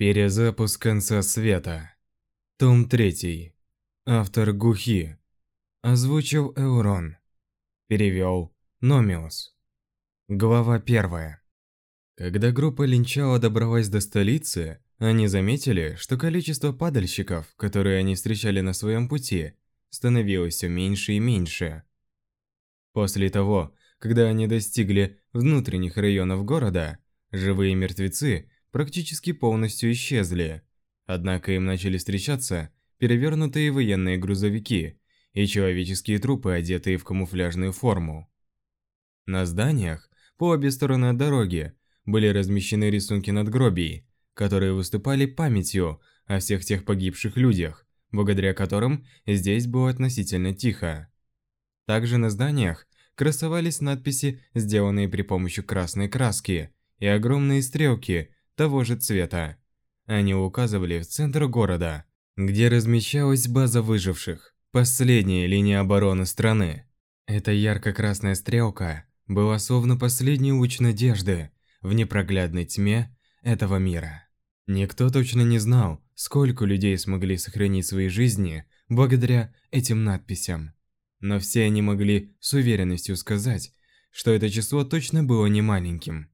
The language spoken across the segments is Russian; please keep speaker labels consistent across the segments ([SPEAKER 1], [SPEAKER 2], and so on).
[SPEAKER 1] Перезапуск конца света. Том 3. Автор Гухи. Озвучил Эурон. Перевел Номиус. Глава 1. Когда группа Линчала добралась до столицы, они заметили, что количество падальщиков, которые они встречали на своем пути, становилось все меньше и меньше. После того, когда они достигли внутренних районов города, живые мертвецы практически полностью исчезли. Однако им начали встречаться перевернутые военные грузовики и человеческие трупы, одетые в камуфляжную форму. На зданиях по обе стороны от дороги были размещены рисунки надгробий, которые выступали памятью о всех тех погибших людях, благодаря которым здесь было относительно тихо. Также на зданиях красовались надписи, сделанные при помощи красной краски, и огромные стрелки – того же цвета. Они указывали в центр города, где размещалась база выживших, последняя линия обороны страны. Эта ярко-красная стрелка была словно последний луч надежды в непроглядной тьме этого мира. Никто точно не знал, сколько людей смогли сохранить свои жизни благодаря этим надписям. Но все они могли с уверенностью сказать, что это число точно было не маленьким.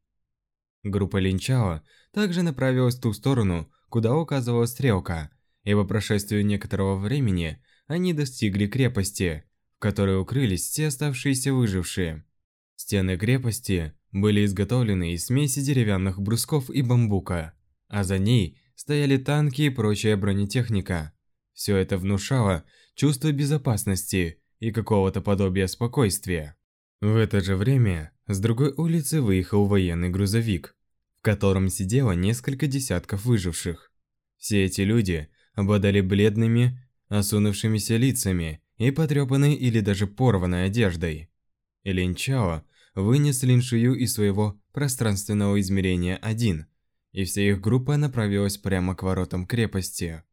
[SPEAKER 1] Группа Линчао также направилась в ту сторону, куда указывала стрелка, и по прошествию некоторого времени они достигли крепости, в которой укрылись все оставшиеся выжившие. Стены крепости были изготовлены из смеси деревянных брусков и бамбука, а за ней стояли танки и прочая бронетехника. Все это внушало чувство безопасности и какого-то подобия спокойствия. В это же время с другой улицы выехал военный грузовик, в котором сидело несколько десятков выживших. Все эти люди обладали бледными, осунувшимися лицами и потрепанной или даже порванной одеждой. Линчао вынес Линшую из своего пространственного измерения один, и вся их группа направилась прямо к воротам крепости.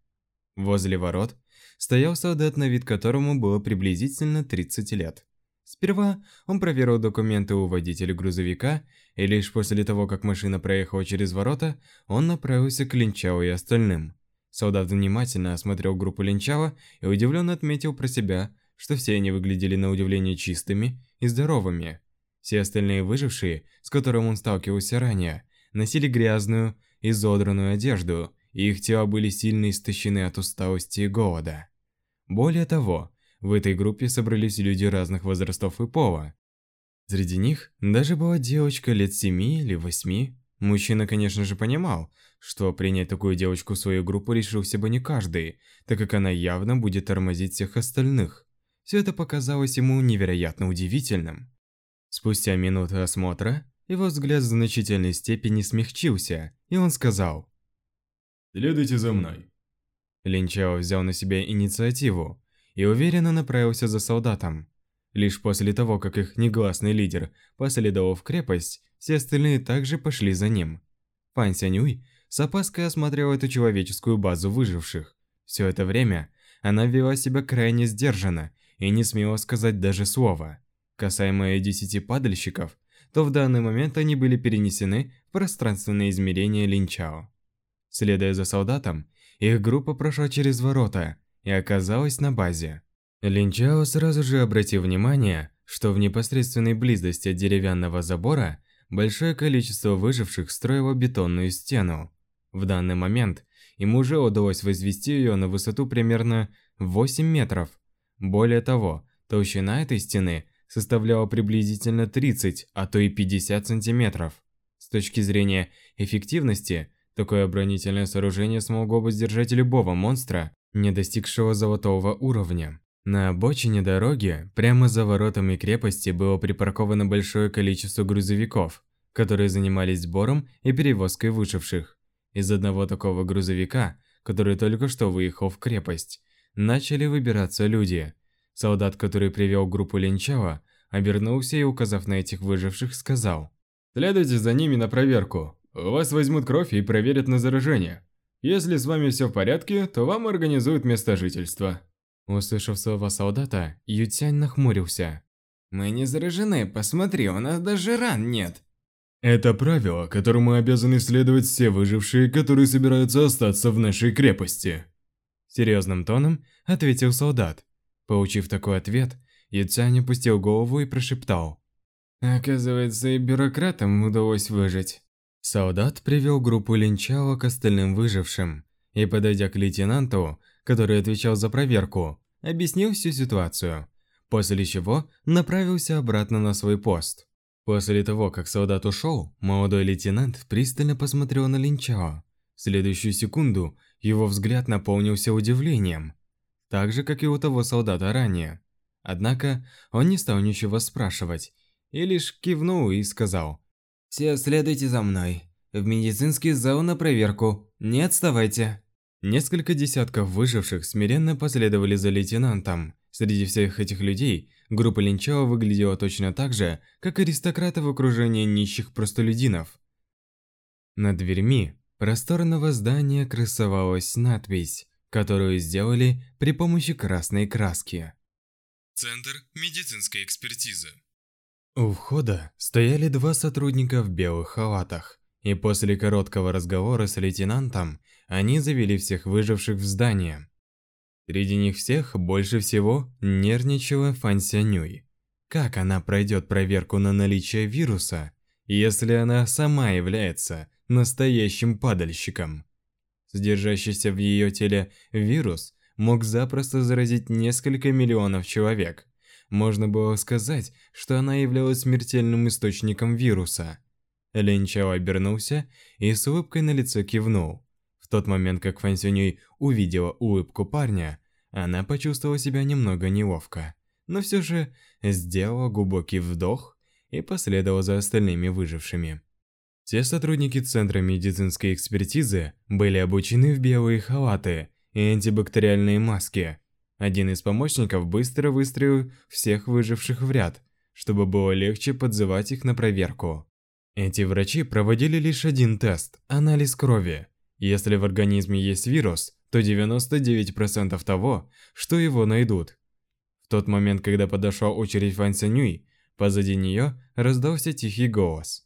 [SPEAKER 1] Возле ворот стоял солдат, на вид которому было приблизительно 30 лет. Сперва он проверил документы у водителя грузовика, и лишь после того, как машина проехала через ворота, он направился к Линчао и остальным. Солдат внимательно осмотрел группу Линчао и удивленно отметил про себя, что все они выглядели на удивление чистыми и здоровыми. Все остальные выжившие, с которым он сталкивался ранее, носили грязную, изодранную одежду, и их тела были сильно истощены от усталости и голода. Более того, в этой группе собрались люди разных возрастов и пола. Среди них даже была девочка лет семи или восьми. Мужчина, конечно же, понимал, что принять такую девочку в свою группу решился бы не каждый, так как она явно будет тормозить всех остальных. Все это показалось ему невероятно удивительным. Спустя минуты осмотра, его взгляд в значительной степени смягчился, и он сказал
[SPEAKER 2] «Следуйте за мной».
[SPEAKER 1] Линчао взял на себя инициативу и уверенно направился за солдатом. Лишь после того, как их негласный лидер последовал в крепость, все остальные также пошли за ним. Пан Сянюй с опаской осмотрел эту человеческую базу выживших. Все это время она вела себя крайне сдержанно и не смела сказать даже слова. Касаемо десяти падальщиков, то в данный момент они были перенесены в пространственное измерение Линчао. Следуя за солдатом, их группа прошла через ворота и оказалась на базе. Линчао сразу же обратил внимание, что в непосредственной близости от деревянного забора большое количество выживших строило бетонную стену. В данный момент ему уже удалось возвести ее на высоту примерно 8 метров. Более того, толщина этой стены составляла приблизительно 30, а то и 50 сантиметров. С точки зрения эффективности, такое оборонительное сооружение смогло бы сдержать любого монстра, не достигшего золотого уровня. На обочине дороги, прямо за воротами крепости, было припарковано большое количество грузовиков, которые занимались сбором и перевозкой выживших. Из одного такого грузовика, который только что выехал в крепость, начали выбираться люди. Солдат, который привел группу Линчала, обернулся и, указав на этих выживших, сказал.
[SPEAKER 2] «Следуйте за ними на проверку. У вас возьмут кровь и проверят на заражение. Если с вами все в порядке, то вам организуют место жительства».
[SPEAKER 1] Услышав слова солдата, Ютянь нахмурился.
[SPEAKER 3] «Мы не заражены, посмотри, у нас даже ран нет».
[SPEAKER 2] Это правило, которому обязаны следовать все выжившие, которые собираются остаться в нашей крепости.
[SPEAKER 1] Серьезным тоном ответил солдат. Получив такой ответ, Ютянь опустил голову и прошептал. Оказывается, и бюрократам удалось выжить. Солдат привел группу линчала к остальным выжившим и, подойдя к лейтенанту, который отвечал за проверку, объяснил всю ситуацию, после чего направился обратно на свой пост. После того, как солдат ушел, молодой лейтенант пристально посмотрел на Линчао. В следующую секунду его взгляд наполнился удивлением, так же, как и у того солдата ранее. Однако он не стал ничего спрашивать и лишь кивнул и сказал все следуйте за мной. В медицинский зал на проверку. Не отставайте. Несколько десятков выживших смиренно последовали за лейтенантом. Среди всех этих людей группа Линчао выглядела точно так же, как аристократы в окружении нищих простолюдинов. Над дверьми просторного здания красовалась надпись, которую сделали при помощи красной краски.
[SPEAKER 2] Центр медицинской экспертизы.
[SPEAKER 1] У входа стояли два сотрудника в белых халатах, и после короткого разговора с лейтенантом они завели всех выживших в здание. Среди них всех больше всего нервничала Фан Сянюй. Как она пройдет проверку на наличие вируса, если она сама является настоящим падальщиком? Сдержащийся в ее теле вирус мог запросто заразить несколько миллионов человек – можно было сказать, что она являлась смертельным источником вируса. Лин Чао обернулся и с улыбкой на лице кивнул. В тот момент, как Фан Сюнюй увидела улыбку парня, она почувствовала себя немного неловко, но все же сделала глубокий вдох и последовала за остальными выжившими. Все сотрудники Центра медицинской экспертизы были обучены в белые халаты и антибактериальные маски – один из помощников быстро выстроил всех выживших в ряд, чтобы было легче подзывать их на проверку. Эти врачи проводили лишь один тест – анализ крови. Если в организме есть вирус, то 99% того, что его найдут. В тот момент, когда подошла очередь Фан Сянюй, позади нее раздался тихий голос.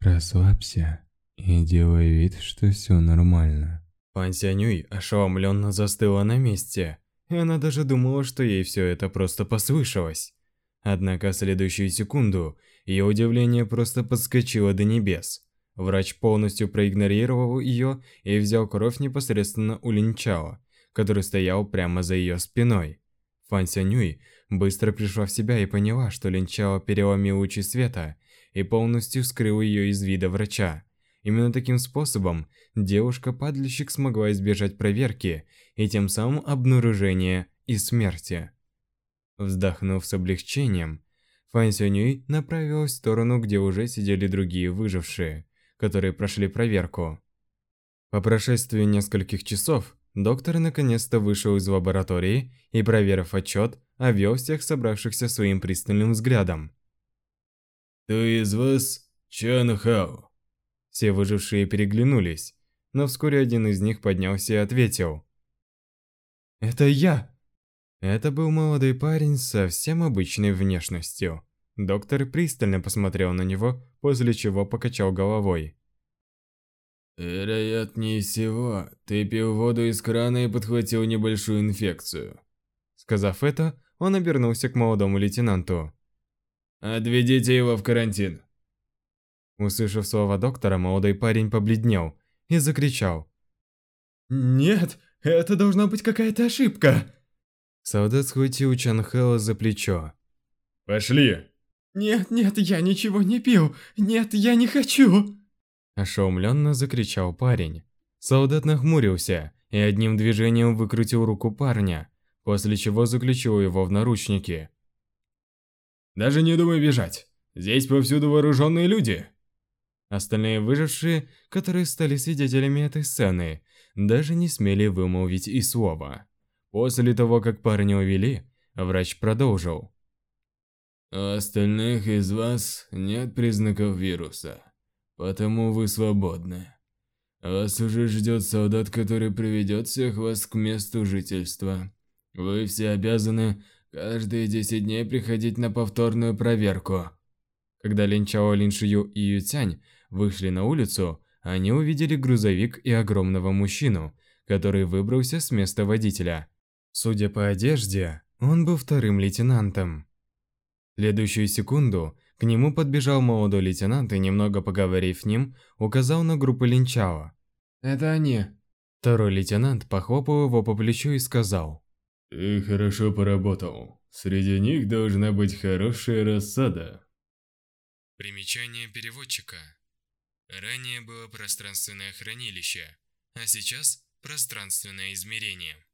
[SPEAKER 3] «Расслабься и делай вид, что все нормально».
[SPEAKER 1] Фан Сянюй ошеломленно застыла на месте, и она даже думала, что ей все это просто послышалось. Однако в следующую секунду ее удивление просто подскочило до небес. Врач полностью проигнорировал ее и взял кровь непосредственно у Линчао, который стоял прямо за ее спиной. Фан Сянюй быстро пришла в себя и поняла, что Линчао переломил лучи света и полностью скрыл ее из вида врача. Именно таким способом девушка-падальщик смогла избежать проверки и тем самым обнаружения и смерти. Вздохнув с облегчением, Фан Сюньюй направилась в сторону, где уже сидели другие выжившие, которые прошли проверку. По прошествии нескольких часов, доктор наконец-то вышел из лаборатории и, проверив отчет, овел всех собравшихся своим пристальным взглядом.
[SPEAKER 2] «Ты из вас Чан Хао?»
[SPEAKER 1] Все выжившие переглянулись, но вскоре один из них поднялся и ответил. «Это я!» Это был молодой парень с совсем обычной внешностью. Доктор пристально посмотрел на него, после чего покачал головой.
[SPEAKER 2] «Вероятнее всего, ты пил воду из крана и подхватил небольшую инфекцию».
[SPEAKER 1] Сказав это, он обернулся к молодому лейтенанту.
[SPEAKER 2] «Отведите его в карантин».
[SPEAKER 1] Услышав слово доктора, молодой парень побледнел и закричал.
[SPEAKER 4] «Нет, это должна быть какая-то ошибка!»
[SPEAKER 1] Солдат схватил Чанхела за плечо.
[SPEAKER 2] «Пошли!»
[SPEAKER 4] «Нет, нет, я ничего не пил! Нет, я не хочу!»
[SPEAKER 1] Ошеломленно закричал парень. Солдат нахмурился и одним движением выкрутил руку парня, после чего заключил его в наручники.
[SPEAKER 2] «Даже не думай бежать! Здесь повсюду вооруженные люди!»
[SPEAKER 1] Остальные выжившие, которые стали свидетелями этой сцены, даже не смели вымолвить и слова. После того, как парня увели, врач продолжил.
[SPEAKER 2] «У остальных из вас нет признаков вируса, потому вы свободны. Вас уже ждет солдат, который приведет всех вас к месту жительства. Вы все обязаны каждые 10 дней приходить на повторную проверку».
[SPEAKER 1] Когда Лин Чао, Лин Шию и Ю Тянь вышли на улицу, они увидели грузовик и огромного мужчину, который выбрался с места водителя. Судя по одежде, он был вторым лейтенантом. Следующую секунду к нему подбежал молодой лейтенант и, немного поговорив с ним, указал на группу Линчао.
[SPEAKER 4] «Это они».
[SPEAKER 1] Второй лейтенант похлопал его по плечу и сказал.
[SPEAKER 2] «Ты хорошо поработал. Среди них должна быть хорошая рассада».
[SPEAKER 1] Примечание переводчика. Ранее было пространственное хранилище, а сейчас пространственное измерение.